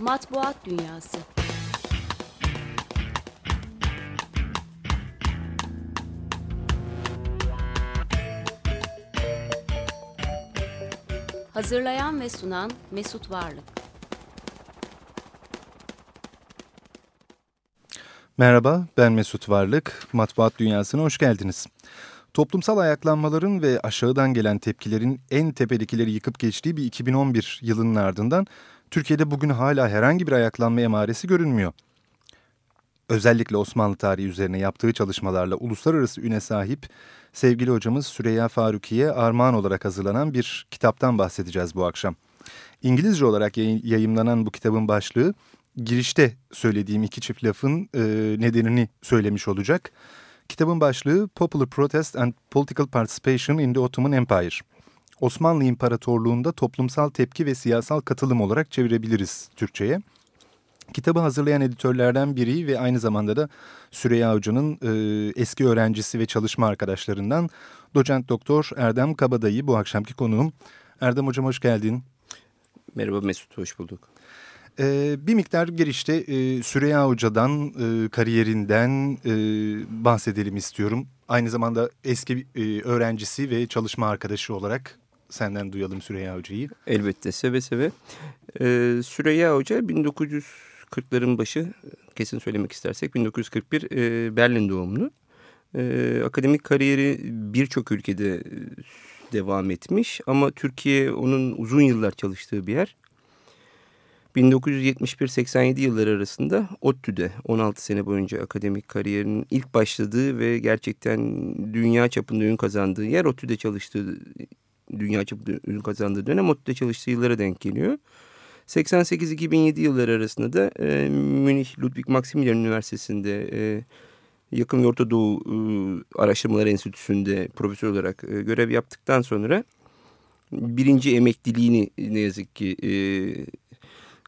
Matbuat Dünyası Hazırlayan ve sunan Mesut Varlık Merhaba, ben Mesut Varlık. Matbuat Dünyası'na hoş geldiniz. Toplumsal ayaklanmaların ve aşağıdan gelen tepkilerin en tepedekileri yıkıp geçtiği bir 2011 yılının ardından Türkiye'de bugün hala herhangi bir ayaklanma emaresi görünmüyor. Özellikle Osmanlı tarihi üzerine yaptığı çalışmalarla uluslararası üne sahip sevgili hocamız Süreyya Faruki'ye armağan olarak hazırlanan bir kitaptan bahsedeceğiz bu akşam. İngilizce olarak yayımlanan bu kitabın başlığı girişte söylediğim iki çift lafın e, nedenini söylemiş olacak. Kitabın başlığı Popular Protest and Political Participation in the Ottoman Empire. Osmanlı İmparatorluğu'nda toplumsal tepki ve siyasal katılım olarak çevirebiliriz Türkçe'ye. Kitabı hazırlayan editörlerden biri ve aynı zamanda da Süreyya Hoca'nın e, eski öğrencisi ve çalışma arkadaşlarından doçent doktor Erdem Kabadayı bu akşamki konuğum. Erdem Hocam hoş geldin. Merhaba Mesut, hoş bulduk. Ee, bir miktar girişte e, Süreyya Hoca'dan, e, kariyerinden e, bahsedelim istiyorum. Aynı zamanda eski e, öğrencisi ve çalışma arkadaşı olarak senden duyalım Süreyya Hoca'yı. Elbette seve seve. Ee, Süreyya Hoca 1940'ların başı kesin söylemek istersek 1941 e, Berlin doğumlu. E, akademik kariyeri birçok ülkede e, devam etmiş ama Türkiye onun uzun yıllar çalıştığı bir yer. 1971-87 yılları arasında ODTÜ'de 16 sene boyunca akademik kariyerinin ilk başladığı ve gerçekten dünya çapında ün kazandığı yer ODTÜ'de çalıştığı, dünya çapında ün kazandığı dönem ODTÜ'de çalıştığı yıllara denk geliyor. 88-2007 yılları arasında da e, Münih Ludwig Maximilian Üniversitesi'nde e, Yakın ve Orta Doğu e, Araştırmaları Enstitüsü'nde profesör olarak e, görev yaptıktan sonra birinci emekliliğini ne yazık ki e,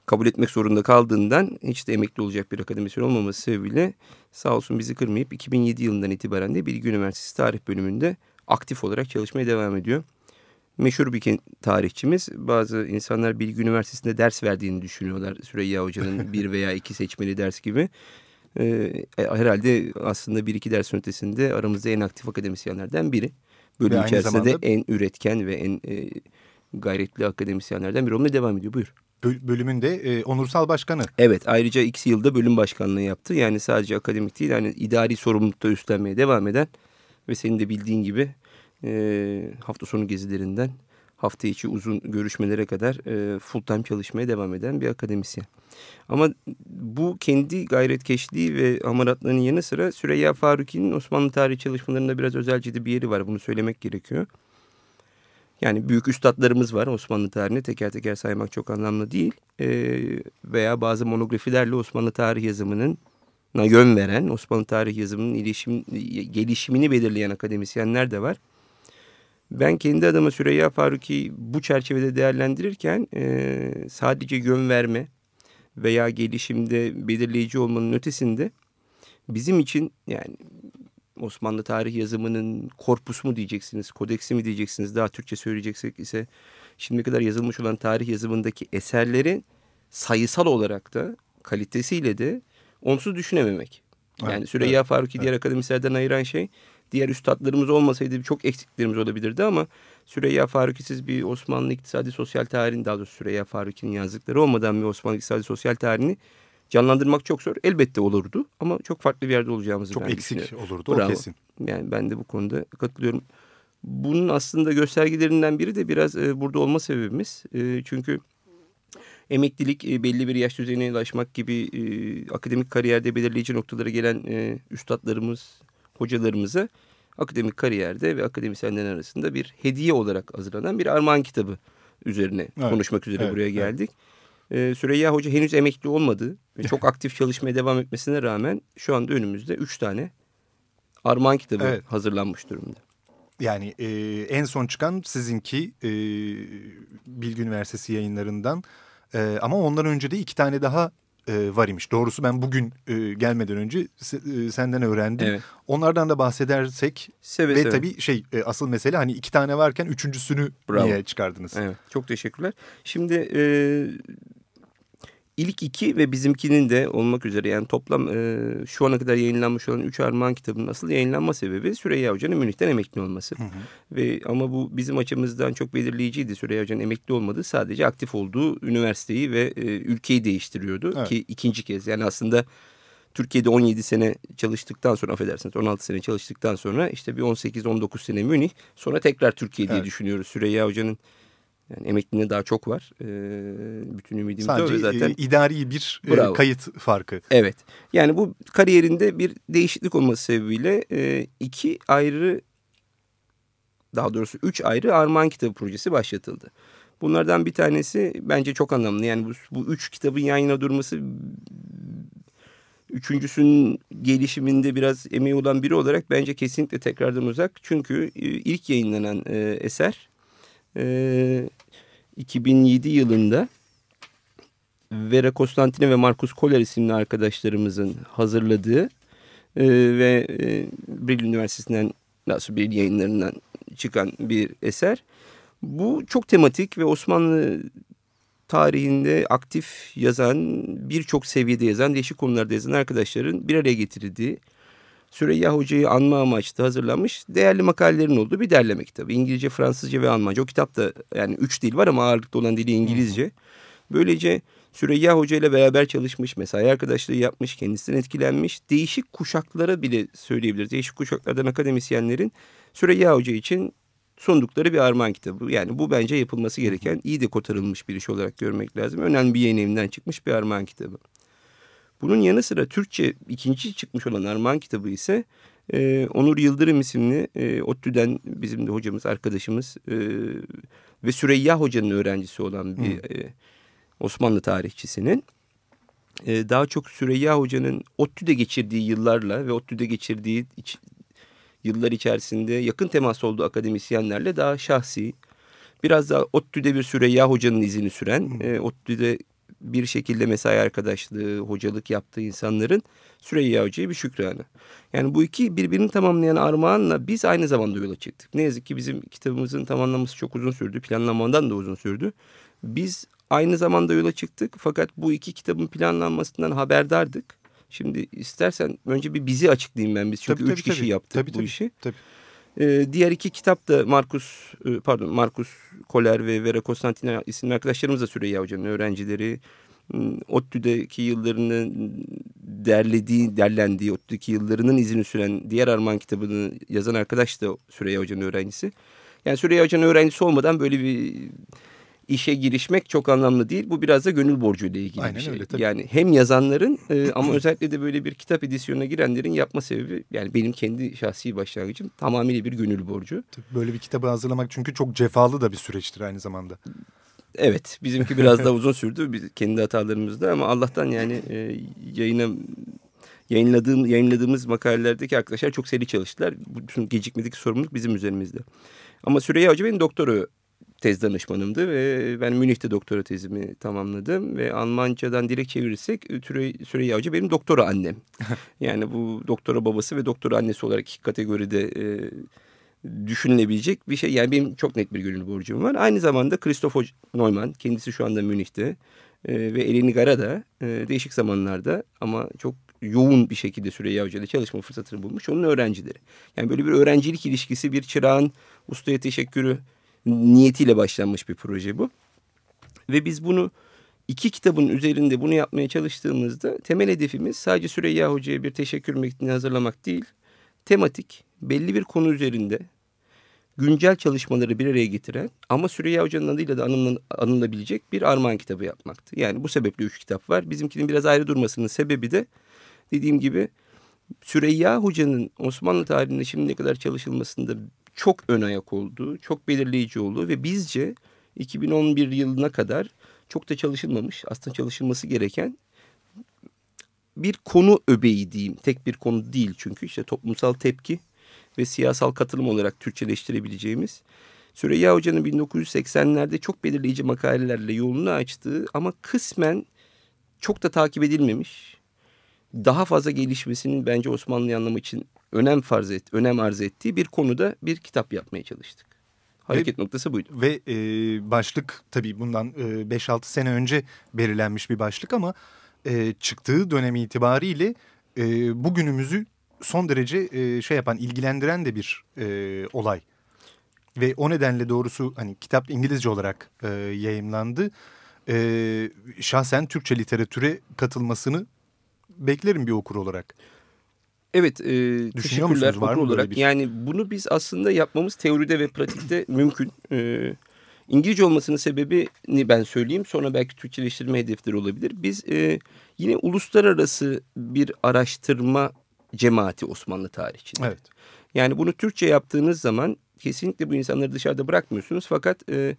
kabul etmek zorunda kaldığından hiç de emekli olacak bir akademisyen olmaması sebebiyle sağ olsun bizi kırmayıp 2007 yılından itibaren de Bilgi Üniversitesi Tarih Bölümünde aktif olarak çalışmaya devam ediyor. Meşhur bir tarihçimiz. Bazı insanlar Bilgi Üniversitesi'nde ders verdiğini düşünüyorlar. Süreyya Hoca'nın bir veya iki seçmeli ders gibi. Ee, herhalde aslında bir iki ders ötesinde aramızda en aktif akademisyenlerden biri. Bölüm içerisinde zamanda... de en üretken ve en e, gayretli akademisyenlerden biri olmaya devam ediyor. Buyur bölümünde e, onursal başkanı. Evet ayrıca iki yılda bölüm başkanlığı yaptı. Yani sadece akademik değil yani idari sorumlulukta üstlenmeye devam eden ve senin de bildiğin gibi e, hafta sonu gezilerinden hafta içi uzun görüşmelere kadar e, full time çalışmaya devam eden bir akademisyen. Ama bu kendi gayretkeşliği ve hamaratlığının yanı sıra Süreyya Faruki'nin Osmanlı tarihi çalışmalarında biraz özelcede bir yeri var. Bunu söylemek gerekiyor. Yani büyük üstadlarımız var Osmanlı tarihini teker teker saymak çok anlamlı değil. E, veya bazı monografilerle Osmanlı tarih yazımının yön veren, Osmanlı tarih yazımının ilişim, gelişimini belirleyen akademisyenler de var. Ben kendi adıma Süreyya Faruki bu çerçevede değerlendirirken e, sadece yön verme veya gelişimde belirleyici olmanın ötesinde bizim için yani Osmanlı tarih yazımının korpusu mu diyeceksiniz, kodeksi mi diyeceksiniz, daha Türkçe söyleyeceksek ise şimdiye kadar yazılmış olan tarih yazımındaki eserlerin sayısal olarak da kalitesiyle de onsuz düşünememek. Yani evet, Süreyya evet, Faruki evet. diğer akademisyenlerden ayıran şey diğer üstadlarımız olmasaydı çok eksiklerimiz olabilirdi ama Süreyya Faruki'siz bir Osmanlı iktisadi sosyal tarihini daha doğrusu Süreyya Faruki'nin yazdıkları olmadan bir Osmanlı iktisadi sosyal tarihini canlandırmak çok zor. Elbette olurdu ama çok farklı bir yerde olacağımızı çok ben eksik olurdu Bravo. o kesin. Yani ben de bu konuda katılıyorum. Bunun aslında göstergelerinden biri de biraz e, burada olma sebebimiz. E, çünkü emeklilik e, belli bir yaş düzeyine ulaşmak gibi e, akademik kariyerde belirleyici noktalara gelen e, üstadlarımız, hocalarımıza akademik kariyerde ve akademisyenlerin arasında bir hediye olarak hazırlanan bir armağan kitabı üzerine evet, konuşmak üzere evet, buraya geldik. Evet. Ee, Süreyya Hoca henüz emekli olmadı ve çok aktif çalışmaya devam etmesine rağmen şu anda önümüzde üç tane armağan kitabı evet. hazırlanmış durumda. Yani e, en son çıkan sizinki e, Bilgi Üniversitesi yayınlarından e, ama ondan önce de iki tane daha e, var imiş. Doğrusu ben bugün e, gelmeden önce se, e, senden öğrendim. Evet. Onlardan da bahsedersek seve, ve seve. tabii şey e, asıl mesele hani iki tane varken üçüncüsünü Bravo. niye çıkardınız? Evet. Çok teşekkürler. Şimdi e, ilk iki ve bizimkinin de olmak üzere yani toplam e, şu ana kadar yayınlanmış olan üç armağan kitabının asıl yayınlanma sebebi Süreyya Hoca'nın Münih'ten emekli olması. Hı hı. Ve ama bu bizim açımızdan çok belirleyiciydi. Süreyya Hoca'nın emekli olmadığı sadece aktif olduğu üniversiteyi ve e, ülkeyi değiştiriyordu evet. ki ikinci kez yani aslında Türkiye'de 17 sene çalıştıktan sonra affedersiniz 16 sene çalıştıktan sonra işte bir 18-19 sene Münih sonra tekrar Türkiye diye evet. düşünüyoruz. Süreyya Hoca'nın yani emekliliğinde daha çok var. Ee, bütün ümidimiz Sadece zaten. E, idari bir e, kayıt farkı. Evet. Yani bu kariyerinde bir değişiklik olması sebebiyle e, iki ayrı daha doğrusu üç ayrı Armağan Kitabı projesi başlatıldı. Bunlardan bir tanesi bence çok anlamlı. Yani bu, bu üç kitabın yan yana durması üçüncüsünün gelişiminde biraz emeği olan biri olarak bence kesinlikle tekrardan uzak. Çünkü e, ilk yayınlanan e, eser e, 2007 yılında Vera Konstantine ve Markus Koller isimli arkadaşlarımızın hazırladığı e, ve e, Bril Üniversitesi'nden nasıl bir yayınlarından çıkan bir eser. Bu çok tematik ve Osmanlı tarihinde aktif yazan, birçok seviyede yazan, değişik konularda yazan arkadaşların bir araya getirdiği Süreyya Hoca'yı anma amaçlı hazırlanmış değerli makalelerin olduğu bir derleme kitabı. İngilizce, Fransızca ve Almanca. O kitapta yani üç dil var ama ağırlıklı olan dili İngilizce. Böylece Süreyya Hoca ile beraber çalışmış, mesai arkadaşlığı yapmış, kendisinden etkilenmiş. Değişik kuşaklara bile söyleyebiliriz. Değişik kuşaklardan akademisyenlerin Süreyya Hoca için sundukları bir armağan kitabı. Yani bu bence yapılması gereken iyi de kotarılmış bir iş olarak görmek lazım. Önemli bir yayın evinden çıkmış bir armağan kitabı. Bunun yanı sıra Türkçe ikinci çıkmış olan armağan kitabı ise e, Onur Yıldırım isimli e, ODTÜ'den bizim de hocamız, arkadaşımız e, ve Süreyya Hoca'nın öğrencisi olan bir e, Osmanlı tarihçisinin e, daha çok Süreyya Hoca'nın ODTÜ'de geçirdiği yıllarla ve ODTÜ'de geçirdiği iç, yıllar içerisinde yakın temas olduğu akademisyenlerle daha şahsi, biraz daha ODTÜ'de bir Süreyya Hoca'nın izini süren, e, ODTÜ'de bir şekilde mesai arkadaşlığı, hocalık yaptığı insanların Süreyya Hoca'ya bir şükranı. Yani bu iki birbirini tamamlayan armağanla biz aynı zamanda yola çıktık. Ne yazık ki bizim kitabımızın tamamlanması çok uzun sürdü. Planlamadan da uzun sürdü. Biz aynı zamanda yola çıktık fakat bu iki kitabın planlanmasından haberdardık. Şimdi istersen önce bir bizi açıklayayım ben biz çünkü tabii, üç tabii, kişi tabii. yaptık tabii, bu tabii, işi. Tabii. Ee, diğer iki kitap da Markus e, pardon Markus Koller ve Vera Konstantina isimli arkadaşlarımız da Süreyya Hoca'nın öğrencileri. Hmm, ODTÜ'deki yıllarını derlediği, derlendiği, ODTÜ'deki yıllarının izini süren diğer Arman kitabını yazan arkadaş da Süreyya Hoca'nın öğrencisi. Yani Süreyya Hoca'nın öğrencisi olmadan böyle bir işe girişmek çok anlamlı değil. Bu biraz da gönül borcuyla ilgili Aynen bir şey. Öyle, tabii. Yani hem yazanların e, ama özellikle de böyle bir kitap edisyonuna girenlerin yapma sebebi yani benim kendi şahsi başlangıcım tamamıyla bir gönül borcu. Tabii böyle bir kitabı hazırlamak çünkü çok cefalı da bir süreçtir aynı zamanda. Evet bizimki biraz daha uzun sürdü biz kendi hatalarımızda ama Allah'tan yani e, yayına yayınladığım, yayınladığımız makalelerdeki arkadaşlar çok seri çalıştılar. Bütün gecikmedeki sorumluluk bizim üzerimizde. Ama Süreyya Hoca benim doktora tez danışmanımdı ve ben Münih'te doktora tezimi tamamladım ve Almancadan direkt çevirirsek Süreyya Hoca benim doktora annem. yani bu doktora babası ve doktora annesi olarak iki kategoride e, düşünülebilecek bir şey. Yani benim çok net bir gönül borcum var. Aynı zamanda Christoph Neumann kendisi şu anda Münih'te e, ve Eleni Gara da e, değişik zamanlarda ama çok yoğun bir şekilde Süreyya Hoca ile çalışma fırsatını bulmuş. Onun öğrencileri. Yani böyle bir öğrencilik ilişkisi bir çırağın ustaya teşekkürü niyetiyle başlanmış bir proje bu. Ve biz bunu iki kitabın üzerinde bunu yapmaya çalıştığımızda temel hedefimiz sadece Süreyya Hoca'ya bir teşekkür metni hazırlamak değil. Tematik, belli bir konu üzerinde güncel çalışmaları bir araya getiren ama Süreyya Hoca'nın adıyla da anılabilecek bir armağan kitabı yapmaktı. Yani bu sebeple üç kitap var. Bizimkinin biraz ayrı durmasının sebebi de dediğim gibi Süreyya Hoca'nın Osmanlı tarihinde şimdiye kadar çalışılmasında çok ön ayak oldu, çok belirleyici oldu ve bizce 2011 yılına kadar çok da çalışılmamış, aslında çalışılması gereken bir konu öbeği diyeyim. Tek bir konu değil çünkü işte toplumsal tepki ve siyasal katılım olarak Türkçeleştirebileceğimiz. Süreyya Hoca'nın 1980'lerde çok belirleyici makalelerle yolunu açtığı ama kısmen çok da takip edilmemiş. Daha fazla gelişmesinin bence Osmanlı anlamı için önem farz et, önem arz ettiği bir konuda bir kitap yapmaya çalıştık. Hareket ve, noktası buydu. Ve e, başlık tabii bundan e, 5-6 sene önce belirlenmiş bir başlık ama e, çıktığı dönem itibariyle e, bugünümüzü son derece e, şey yapan, ilgilendiren de bir e, olay. Ve o nedenle doğrusu hani kitap İngilizce olarak e, yayımlandı. E, şahsen Türkçe literatüre katılmasını beklerim bir okur olarak. Evet, e, teşekkürler var mı olarak. Bir... Yani bunu biz aslında yapmamız teoride ve pratikte mümkün. E, İngilizce olmasının sebebini ben söyleyeyim. Sonra belki Türkçeleştirme hedefleri olabilir. Biz e, yine uluslararası bir araştırma cemaati Osmanlı tarihçinde. Evet. Yani bunu Türkçe yaptığınız zaman kesinlikle bu insanları dışarıda bırakmıyorsunuz. Fakat e,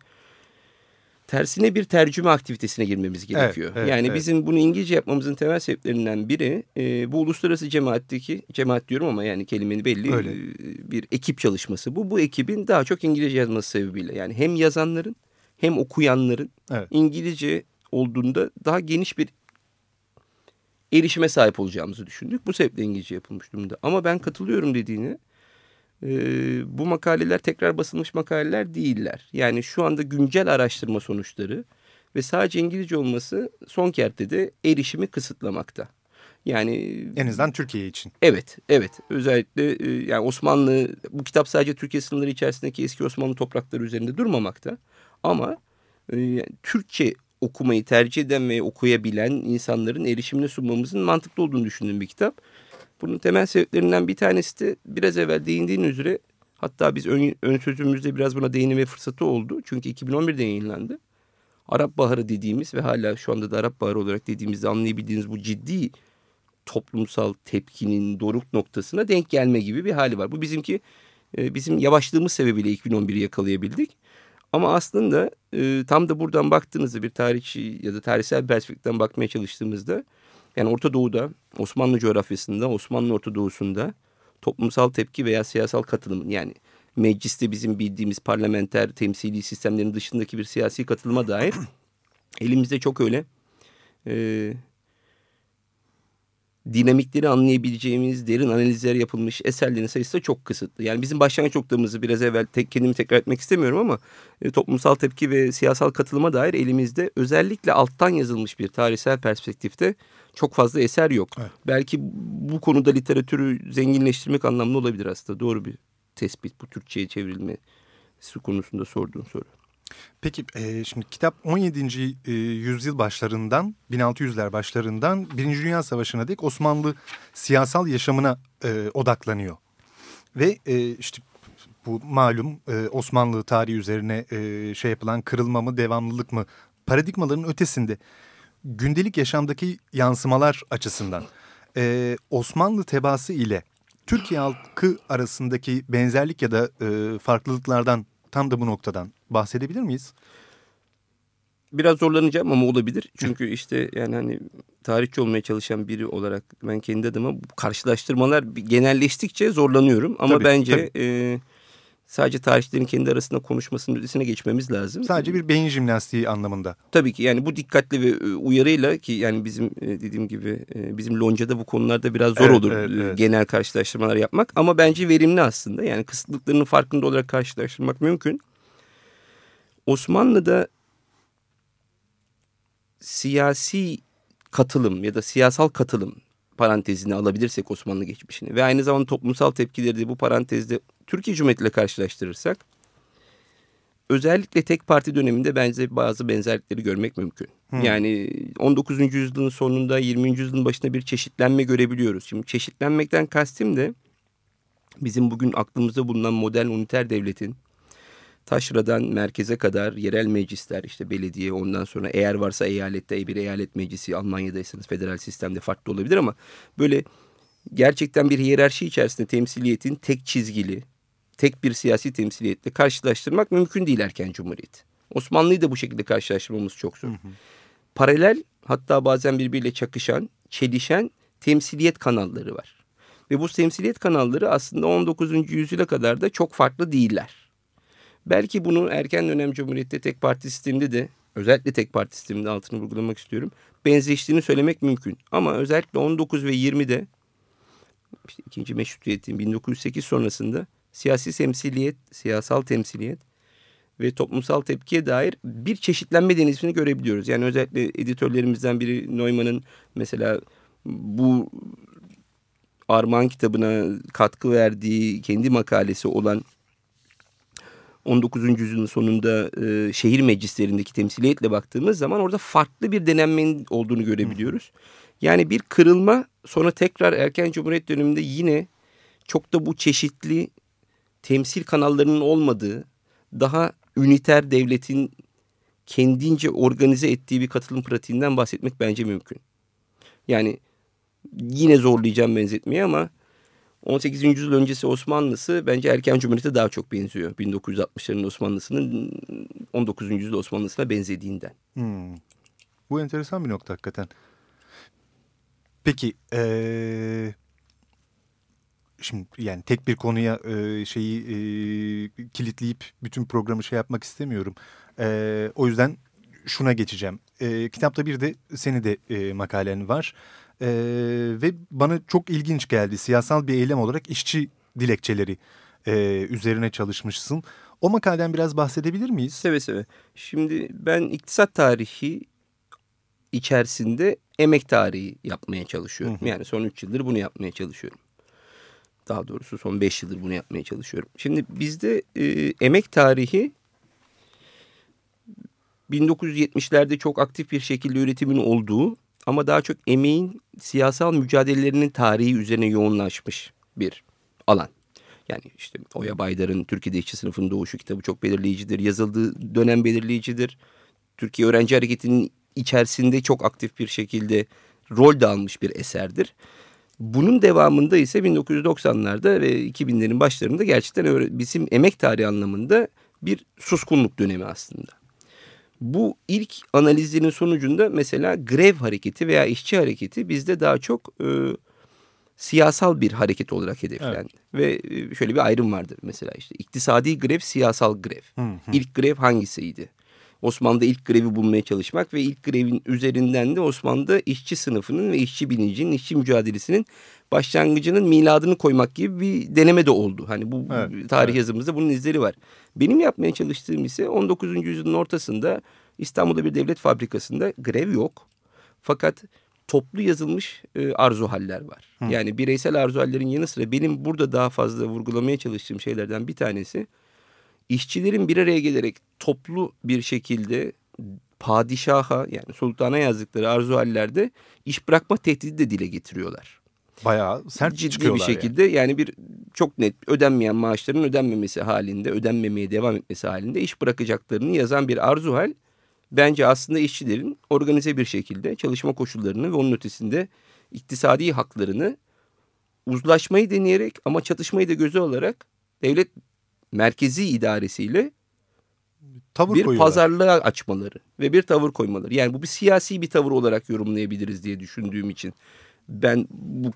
tersine bir tercüme aktivitesine girmemiz gerekiyor. Evet, evet, yani evet. bizim bunu İngilizce yapmamızın temel sebeplerinden biri e, bu uluslararası cemaatteki cemaat diyorum ama yani kelimenin belli Öyle. E, bir ekip çalışması. Bu bu ekibin daha çok İngilizce yazması sebebiyle yani hem yazanların hem okuyanların evet. İngilizce olduğunda daha geniş bir erişime sahip olacağımızı düşündük. Bu sebeple İngilizce yapılmış durumda. Ama ben katılıyorum dediğini e, bu makaleler tekrar basılmış makaleler değiller. Yani şu anda güncel araştırma sonuçları ve sadece İngilizce olması son kertede erişimi kısıtlamakta. Yani en azından Türkiye için. Evet, evet. Özellikle e, yani Osmanlı bu kitap sadece Türkiye sınırları içerisindeki eski Osmanlı toprakları üzerinde durmamakta. Ama e, Türkçe okumayı tercih eden ve okuyabilen insanların erişimine sunmamızın mantıklı olduğunu düşündüğüm bir kitap. Bunun temel sebeplerinden bir tanesi de biraz evvel değindiğin üzere hatta biz ön, ön sözümüzde biraz buna değinme fırsatı oldu. Çünkü 2011'de yayınlandı. Arap Baharı dediğimiz ve hala şu anda da Arap Baharı olarak dediğimizde anlayabildiğiniz bu ciddi toplumsal tepkinin doruk noktasına denk gelme gibi bir hali var. Bu bizimki e, bizim yavaşlığımız sebebiyle 2011'i yakalayabildik. Ama aslında e, tam da buradan baktığınızda bir tarihçi ya da tarihsel perspektiften bakmaya çalıştığımızda yani Orta Doğu'da, Osmanlı coğrafyasında, Osmanlı Orta Doğu'sunda toplumsal tepki veya siyasal katılım yani mecliste bizim bildiğimiz parlamenter temsili sistemlerin dışındaki bir siyasi katılıma dair elimizde çok öyle e, dinamikleri anlayabileceğimiz derin analizler yapılmış eserlerin sayısı da çok kısıtlı. Yani bizim başlangıç noktamızı biraz evvel tek, kendimi tekrar etmek istemiyorum ama e, toplumsal tepki ve siyasal katılıma dair elimizde özellikle alttan yazılmış bir tarihsel perspektifte çok fazla eser yok. Evet. Belki bu konuda literatürü zenginleştirmek anlamlı olabilir aslında. Doğru bir tespit bu Türkçe'ye çevrilmesi konusunda sorduğun soru. Peki e, şimdi kitap 17. E, yüzyıl başlarından 1600'ler başlarından Birinci Dünya Savaşı'na dek Osmanlı siyasal yaşamına e, odaklanıyor. Ve e, işte bu malum e, Osmanlı tarihi üzerine e, şey yapılan kırılma mı devamlılık mı paradigmaların ötesinde gündelik yaşamdaki yansımalar açısından e, Osmanlı tebası ile Türkiye halkı arasındaki benzerlik ya da e, farklılıklardan tam da bu noktadan bahsedebilir miyiz? Biraz zorlanacağım ama olabilir. Çünkü işte yani hani tarihçi olmaya çalışan biri olarak ben kendi adıma karşılaştırmalar genelleştikçe zorlanıyorum. Ama tabii, bence tabii. E, sadece tarihçilerin kendi arasında konuşmasının ötesine geçmemiz lazım. Sadece bir beyin jimnastiği anlamında. Tabii ki yani bu dikkatli ve e, uyarıyla ki yani bizim e, dediğim gibi e, bizim loncada bu konularda biraz zor evet, olur evet, evet. genel karşılaştırmalar yapmak. Ama bence verimli aslında yani kısıtlıklarının farkında olarak karşılaştırmak mümkün. Osmanlı'da siyasi katılım ya da siyasal katılım parantezini alabilirsek Osmanlı geçmişini ve aynı zamanda toplumsal tepkileri de bu parantezde Türkiye Cumhuriyeti ile karşılaştırırsak özellikle tek parti döneminde bence bazı benzerlikleri görmek mümkün. Hmm. Yani 19. yüzyılın sonunda 20. yüzyılın başında bir çeşitlenme görebiliyoruz. Şimdi çeşitlenmekten kastım de bizim bugün aklımızda bulunan modern uniter devletin taşradan merkeze kadar yerel meclisler işte belediye ondan sonra eğer varsa eyalette bir eyalet meclisi Almanya'daysanız federal sistemde farklı olabilir ama böyle gerçekten bir hiyerarşi içerisinde temsiliyetin tek çizgili tek bir siyasi temsiliyetle karşılaştırmak mümkün değil erken cumhuriyet. Osmanlı'yı da bu şekilde karşılaştırmamız çok zor. Hı hı. Paralel hatta bazen birbiriyle çakışan, çelişen temsiliyet kanalları var. Ve bu temsiliyet kanalları aslında 19. yüzyıla kadar da çok farklı değiller. Belki bunu erken dönem cumhuriyette tek parti sisteminde de özellikle tek parti sisteminde altını vurgulamak istiyorum. Benzeştiğini söylemek mümkün. Ama özellikle 19 ve 20'de işte ikinci meşrutiyetin 1908 sonrasında siyasi temsiliyet, siyasal temsiliyet ve toplumsal tepkiye dair bir çeşitlenme denizini görebiliyoruz. Yani özellikle editörlerimizden biri Neumann'ın mesela bu Armağan kitabına katkı verdiği kendi makalesi olan 19. yüzyılın sonunda e, şehir meclislerindeki temsiliyetle baktığımız zaman orada farklı bir denenmenin olduğunu görebiliyoruz. Yani bir kırılma sonra tekrar erken cumhuriyet döneminde yine çok da bu çeşitli temsil kanallarının olmadığı daha üniter devletin kendince organize ettiği bir katılım pratiğinden bahsetmek bence mümkün. Yani yine zorlayacağım benzetmeyi ama 18. yüzyıl öncesi Osmanlısı bence erken cumhuriyete daha çok benziyor. 1960'ların Osmanlısının 19. yüzyıl Osmanlısına benzediğinden. Hmm. Bu enteresan bir nokta hakikaten. Peki ee, şimdi yani tek bir konuya e, şeyi e, kilitleyip bütün programı şey yapmak istemiyorum. E, o yüzden şuna geçeceğim. E, kitapta bir de seni de e, makalen var. Ve bana çok ilginç geldi. Siyasal bir eylem olarak işçi dilekçeleri e, üzerine çalışmışsın. O makaleden biraz bahsedebilir miyiz? Seve seve. Şimdi ben iktisat tarihi içerisinde emek tarihi yapmaya çalışıyorum. Hı hı. Yani son 3 yıldır bunu yapmaya çalışıyorum. Daha doğrusu son 5 yıldır bunu yapmaya çalışıyorum. Şimdi bizde e, emek tarihi 1970'lerde çok aktif bir şekilde üretimin olduğu ama daha çok emeğin siyasal mücadelelerinin tarihi üzerine yoğunlaşmış bir alan. Yani işte Oya Baydar'ın Türkiye'de işçi sınıfının doğuşu kitabı çok belirleyicidir. Yazıldığı dönem belirleyicidir. Türkiye Öğrenci Hareketi'nin içerisinde çok aktif bir şekilde rol de almış bir eserdir. Bunun devamında ise 1990'larda ve 2000'lerin başlarında gerçekten bizim emek tarihi anlamında bir suskunluk dönemi aslında. Bu ilk analizlerin sonucunda mesela grev hareketi veya işçi hareketi bizde daha çok e, siyasal bir hareket olarak hedeflendi. Evet. Ve e, şöyle bir ayrım vardır mesela işte iktisadi grev, siyasal grev. Hı hı. İlk grev hangisiydi? Osmanlı'da ilk grevi bulmaya çalışmak ve ilk grevin üzerinden de Osmanlı'da işçi sınıfının ve işçi bilincinin, işçi mücadelesinin başlangıcının miladını koymak gibi bir deneme de oldu. Hani bu evet, tarih evet. yazımızda bunun izleri var. Benim yapmaya çalıştığım ise 19. yüzyılın ortasında İstanbul'da bir devlet fabrikasında grev yok. Fakat toplu yazılmış e, arzu haller var. Hı. Yani bireysel arzu hallerin yanı sıra benim burada daha fazla vurgulamaya çalıştığım şeylerden bir tanesi işçilerin bir araya gelerek toplu bir şekilde padişaha yani sultana yazdıkları arzu hallerde iş bırakma tehdidi de dile getiriyorlar. Bayağı sert Ciddi bir şekilde yani. yani bir çok net ödenmeyen maaşların ödenmemesi halinde ödenmemeye devam etmesi halinde iş bırakacaklarını yazan bir arzu hal bence aslında işçilerin organize bir şekilde çalışma koşullarını ve onun ötesinde iktisadi haklarını uzlaşmayı deneyerek ama çatışmayı da göze alarak devlet merkezi idaresiyle tavır bir koyuyorlar. pazarlığa açmaları ve bir tavır koymaları. Yani bu bir siyasi bir tavır olarak yorumlayabiliriz diye düşündüğüm için ben bu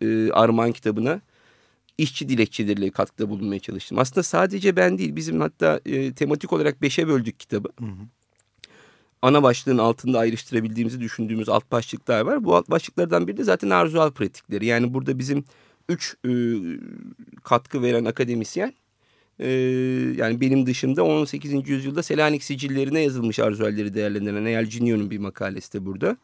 e, Armağan kitabına işçi dilekçeleriyle katkıda bulunmaya çalıştım. Aslında sadece ben değil bizim hatta e, tematik olarak beşe böldük kitabı. Hı hı. Ana başlığın altında ayrıştırabildiğimizi düşündüğümüz alt başlıklar var. Bu alt başlıklardan biri de zaten arzual pratikleri. Yani burada bizim üç e, katkı veren akademisyen e, yani benim dışımda 18. yüzyılda Selanik sicillerine yazılmış arzualleri değerlendiren Eyal Cinio'nun bir makalesi de burada.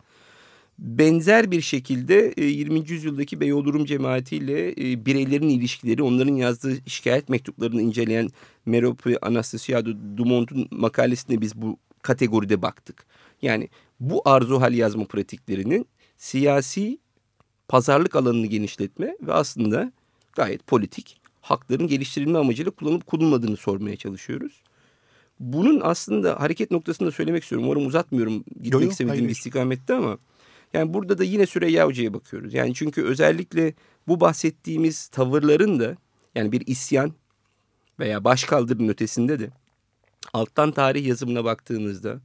Benzer bir şekilde 20. E, yüzyıldaki Beyoğlu Rum cemaatiyle e, bireylerin ilişkileri, onların yazdığı şikayet mektuplarını inceleyen Merope Anastasiado Dumont'un makalesinde biz bu kategoride baktık. Yani bu arzu hal yazma pratiklerinin siyasi pazarlık alanını genişletme ve aslında gayet politik hakların geliştirilme amacıyla kullanıp kullanılmadığını sormaya çalışıyoruz. Bunun aslında hareket noktasında söylemek istiyorum. Umarım uzatmıyorum gitmek yo, istemediğim bir istikamette ama yani burada da yine Süreyya Hoca'ya bakıyoruz. Yani çünkü özellikle bu bahsettiğimiz tavırların da yani bir isyan veya başkaldırının ötesinde de alttan tarih yazımına baktığınızda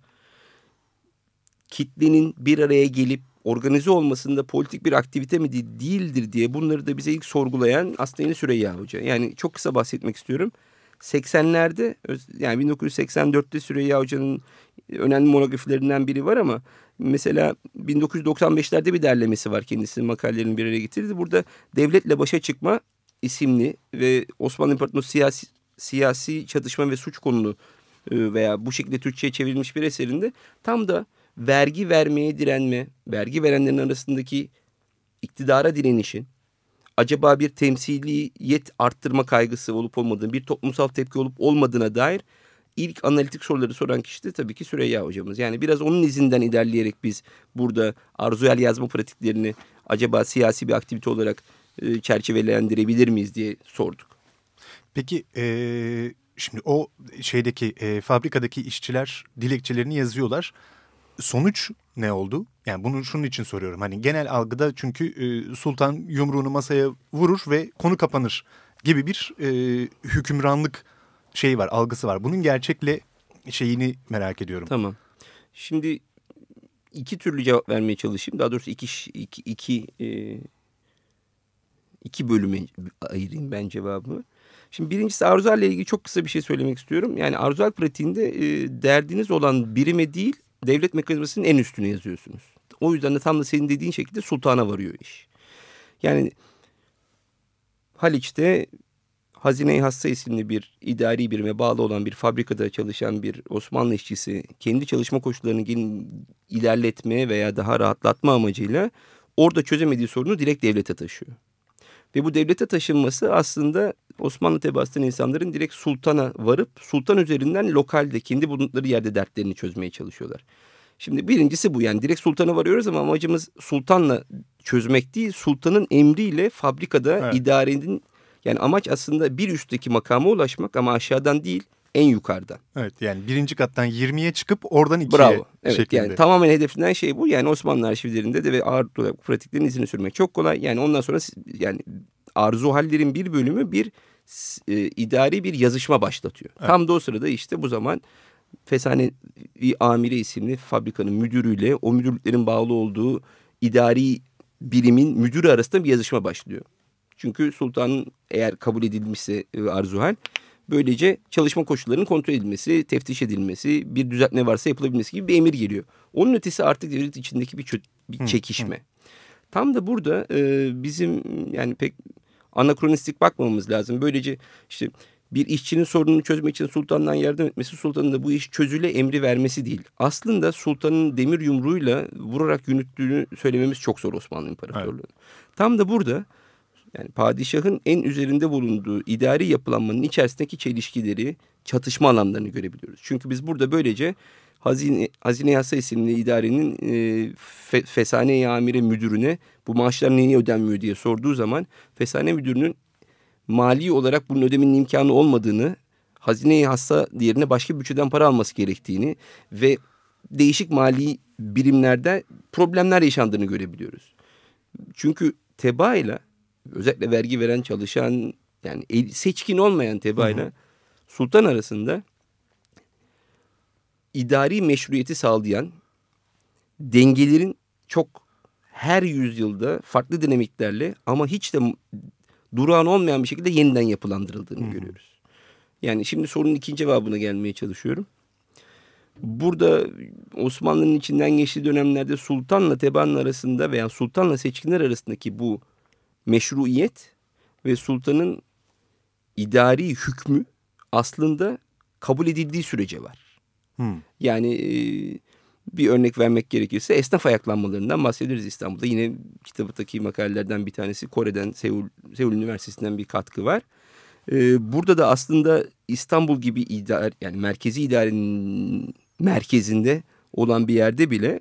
kitlenin bir araya gelip organize olmasında politik bir aktivite mi değildir diye bunları da bize ilk sorgulayan aslında yine Süreyya Hoca. Yani çok kısa bahsetmek istiyorum. 80'lerde yani 1984'te Süreyya Hoca'nın önemli monografilerinden biri var ama mesela 1995'lerde bir derlemesi var kendisinin makalelerini bir araya getirdi. Burada devletle başa çıkma isimli ve Osmanlı İmparatorluğu siyasi siyasi çatışma ve suç konulu e, veya bu şekilde Türkçe'ye çevrilmiş bir eserinde tam da vergi vermeye direnme, vergi verenlerin arasındaki iktidara direnişin acaba bir temsiliyet arttırma kaygısı olup olmadığını, bir toplumsal tepki olup olmadığına dair ilk analitik soruları soran kişi de tabii ki Süreyya hocamız. Yani biraz onun izinden ilerleyerek biz burada arzuyel yazma pratiklerini acaba siyasi bir aktivite olarak e, çerçevelendirebilir miyiz diye sorduk. Peki e, şimdi o şeydeki e, fabrikadaki işçiler dilekçelerini yazıyorlar. Sonuç ne oldu? Yani bunu şunun için soruyorum. Hani genel algıda çünkü e, sultan yumruğunu masaya vurur ve konu kapanır gibi bir e, hükümranlık şey var, algısı var. Bunun gerçekle şeyini merak ediyorum. Tamam. Şimdi iki türlü cevap vermeye çalışayım. Daha doğrusu iki iki iki, e, iki bölüme ayırayım ben cevabımı. Şimdi birincisi Arzual ile ilgili çok kısa bir şey söylemek istiyorum. Yani Arzual pratiğinde e, derdiniz olan birime değil devlet mekanizmasının en üstüne yazıyorsunuz. O yüzden de tam da senin dediğin şekilde sultana varıyor iş. Yani Haliç'te Hazine-i Hassa isimli bir idari birime bağlı olan bir fabrikada çalışan bir Osmanlı işçisi kendi çalışma koşullarını ilerletmeye veya daha rahatlatma amacıyla orada çözemediği sorunu direkt devlete taşıyor. Ve bu devlete taşınması aslında Osmanlı tebaasından insanların direkt sultana varıp sultan üzerinden lokalde kendi bulundukları yerde dertlerini çözmeye çalışıyorlar. Şimdi birincisi bu yani direkt sultana varıyoruz ama amacımız sultanla çözmek değil sultanın emriyle fabrikada evet. idarenin yani amaç aslında bir üstteki makama ulaşmak ama aşağıdan değil en yukarıdan. Evet yani birinci kattan 20'ye çıkıp oradan 2'ye Bravo. Evet şeklinde. yani tamamen hedeflenen şey bu. Yani Osmanlı arşivlerinde de ve ağır pratiklerin izini sürmek çok kolay. Yani ondan sonra yani arzu hallerin bir bölümü bir e, idari bir yazışma başlatıyor. Evet. Tam da o sırada işte bu zaman Fesane Amire isimli fabrikanın müdürüyle o müdürlüklerin bağlı olduğu idari birimin müdürü arasında bir yazışma başlıyor. Çünkü sultanın eğer kabul edilmişse e, arzuhal böylece çalışma koşullarının kontrol edilmesi, teftiş edilmesi, bir düzeltme varsa yapılabilmesi gibi bir emir geliyor. Onun ötesi artık devlet içindeki bir, bir çekişme. Hı, hı. Tam da burada e, bizim yani pek anakronistik bakmamamız lazım. Böylece işte bir işçinin sorununu çözmek için sultandan yardım etmesi, sultanın da bu iş çözüle emri vermesi değil. Aslında sultanın demir yumruğuyla vurarak yürüttüğünü söylememiz çok zor Osmanlı İmparatorluğu. Evet. Tam da burada yani padişahın en üzerinde bulunduğu idari yapılanmanın içerisindeki çelişkileri, çatışma alanlarını görebiliyoruz. Çünkü biz burada böylece Hazine, Hazine Yasa isimli idarenin e, fe, Fesane Amire müdürüne bu maaşlar niye ödenmiyor diye sorduğu zaman Fesane müdürünün mali olarak bunun ödemenin imkanı olmadığını, Hazine-i Hassa diğerine başka bütçeden para alması gerektiğini ve değişik mali birimlerde problemler yaşandığını görebiliyoruz. Çünkü teba ile özellikle vergi veren çalışan yani seçkin olmayan teba ile sultan arasında idari meşruiyeti sağlayan dengelerin çok her yüzyılda farklı dinamiklerle ama hiç de durağan olmayan bir şekilde yeniden yapılandırıldığını Hı. görüyoruz. Yani şimdi sorunun ikinci cevabına gelmeye çalışıyorum. Burada Osmanlı'nın içinden geçtiği dönemlerde sultanla tebaanın arasında veya sultanla seçkinler arasındaki bu meşruiyet ve sultanın idari hükmü aslında kabul edildiği sürece var. Hmm. Yani e, bir örnek vermek gerekirse esnaf ayaklanmalarından bahsederiz İstanbul'da. Yine kitabıdaki makalelerden bir tanesi Kore'den Seul, Seul Üniversitesi'nden bir katkı var. E, burada da aslında İstanbul gibi idare yani merkezi idarenin merkezinde olan bir yerde bile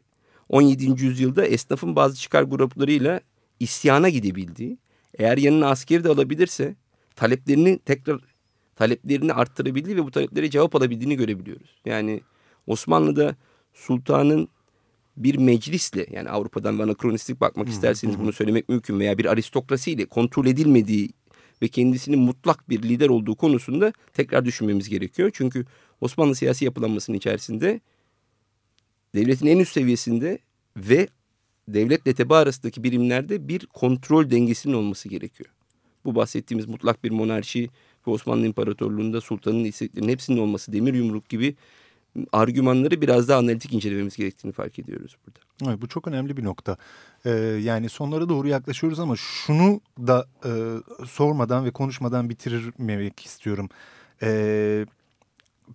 17. yüzyılda esnafın bazı çıkar gruplarıyla isyana gidebildiği, eğer yanına askeri de alabilirse taleplerini tekrar taleplerini arttırabildiği ve bu taleplere cevap alabildiğini görebiliyoruz. Yani Osmanlı'da sultanın bir meclisle yani Avrupa'dan anakronistik bakmak isterseniz bunu söylemek mümkün veya bir aristokrasiyle kontrol edilmediği ve kendisinin mutlak bir lider olduğu konusunda tekrar düşünmemiz gerekiyor. Çünkü Osmanlı siyasi yapılanmasının içerisinde devletin en üst seviyesinde ve devletle teba arasındaki birimlerde bir kontrol dengesinin olması gerekiyor. Bu bahsettiğimiz mutlak bir monarşi ve Osmanlı İmparatorluğu'nda sultanın isteklerinin hepsinin olması demir yumruk gibi argümanları biraz daha analitik incelememiz gerektiğini fark ediyoruz burada. Evet, bu çok önemli bir nokta. Ee, yani sonlara doğru yaklaşıyoruz ama şunu da e, sormadan ve konuşmadan bitirmemek istiyorum. E,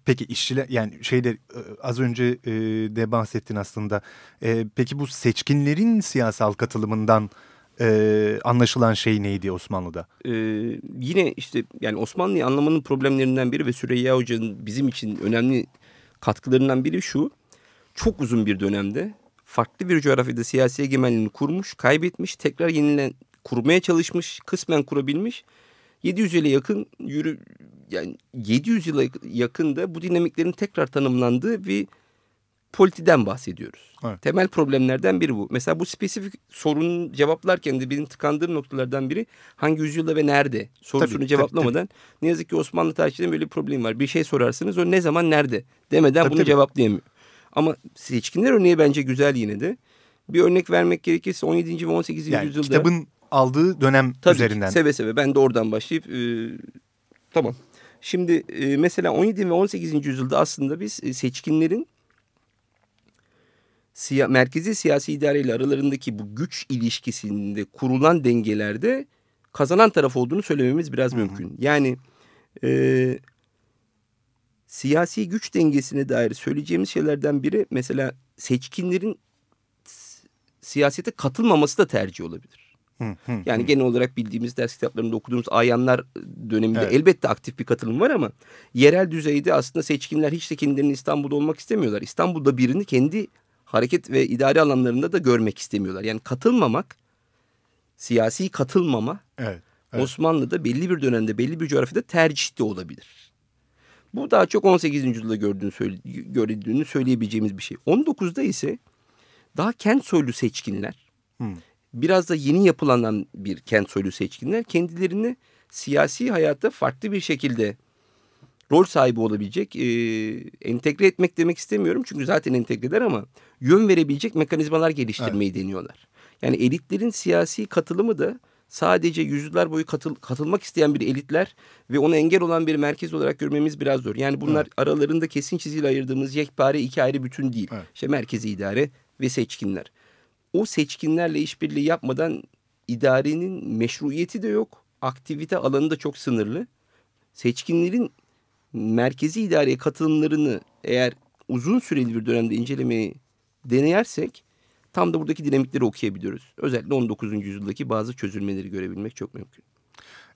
peki işçiler yani şeyde az önce e, de bahsettin aslında. E, peki bu seçkinlerin siyasal katılımından e, anlaşılan şey neydi Osmanlı'da? Ee, yine işte yani Osmanlı'yı anlamanın problemlerinden biri ve Süreyya Hoca'nın bizim için önemli katkılarından biri şu. Çok uzun bir dönemde farklı bir coğrafyada siyasi egemenliğini kurmuş, kaybetmiş, tekrar yeniden kurmaya çalışmış, kısmen kurabilmiş. 700 yıla yakın yürü yani 700 yıla yakında bu dinamiklerin tekrar tanımlandığı bir politiden bahsediyoruz. Evet. Temel problemlerden biri bu. Mesela bu spesifik sorunu cevaplarken de benim tıkandığım noktalardan biri hangi yüzyılda ve nerede sorusunu Tabii, cevaplamadan tabii, ne yazık ki Osmanlı tarihçiliğinde böyle bir problem var. Bir şey sorarsınız o ne zaman nerede demeden Tabii, bunu tabii. cevaplayamıyor. Ama seçkinler örneği bence güzel yine de. Bir örnek vermek gerekirse 17. ve 18. Yani yüzyılda. kitabın aldığı dönem Tabii üzerinden. ki, seve seve ben de oradan başlayıp e, tamam. Şimdi e, mesela 17 ve 18. yüzyılda aslında biz e, seçkinlerin siya, merkezi siyasi idareyle aralarındaki bu güç ilişkisinde kurulan dengelerde kazanan taraf olduğunu söylememiz biraz mümkün. Yani e, siyasi güç dengesine dair söyleyeceğimiz şeylerden biri mesela seçkinlerin siyasete katılmaması da tercih olabilir. Hı, hı, Yani hı. genel olarak bildiğimiz ders kitaplarında okuduğumuz ayanlar döneminde Evet. elbette aktif bir katılım var ama yerel düzeyde aslında seçkinler hiç de kendilerini İstanbul'da olmak istemiyorlar. İstanbul'da birini kendi hareket ve idari alanlarında da görmek istemiyorlar. Yani katılmamak, siyasi katılmama Evet. Evet. Osmanlı'da belli bir dönemde belli bir coğrafyada tercih de olabilir. Bu daha çok 18. yüzyılda gördüğünü, söyle, gördüğünü söyleyebileceğimiz bir şey. 19'da ise daha kent soylu seçkinler Hı. biraz da yeni yapılanan bir kent soylu seçkinler kendilerini siyasi hayatta farklı bir şekilde rol sahibi olabilecek, e, entegre etmek demek istemiyorum çünkü zaten entegreler ama yön verebilecek mekanizmalar geliştirmeyi deniyorlar. Yani elitlerin siyasi katılımı da sadece yüzyıllar boyu katıl, katılmak isteyen bir elitler ve ona engel olan bir merkez olarak görmemiz biraz zor. Yani bunlar aralarında kesin çizgiyle ayırdığımız yekpare iki ayrı bütün değil. Evet. İşte merkezi idare ve seçkinler o seçkinlerle işbirliği yapmadan idarenin meşruiyeti de yok. Aktivite alanı da çok sınırlı. Seçkinlerin merkezi idareye katılımlarını eğer uzun süreli bir dönemde incelemeyi deneyersek tam da buradaki dinamikleri okuyabiliyoruz. Özellikle 19. yüzyıldaki bazı çözülmeleri görebilmek çok mümkün.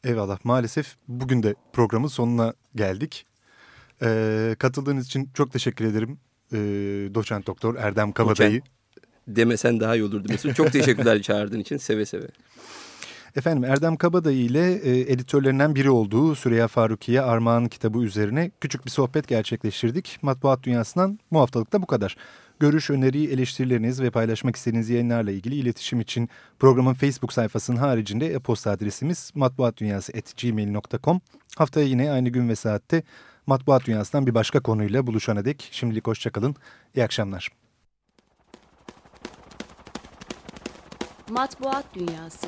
Eyvallah. Maalesef bugün de programın sonuna geldik. Ee, katıldığınız için çok teşekkür ederim. Ee, doçent doktor Erdem Kabadayı. Demesen daha iyi olurdu Mesut. Çok teşekkürler çağırdığın için seve seve. Efendim Erdem Kabadayı ile e, editörlerinden biri olduğu Süreyya Farukiye Armağan kitabı üzerine küçük bir sohbet gerçekleştirdik. Matbuat Dünyası'ndan bu haftalık da bu kadar. Görüş, öneri, eleştirileriniz ve paylaşmak istediğiniz yayınlarla ilgili iletişim için programın Facebook sayfasının haricinde e-posta adresimiz matbuatdunyası.gmail.com. Haftaya yine aynı gün ve saatte Matbuat Dünyası'ndan bir başka konuyla buluşana dek şimdilik hoşçakalın. İyi akşamlar. Matbuat Dünyası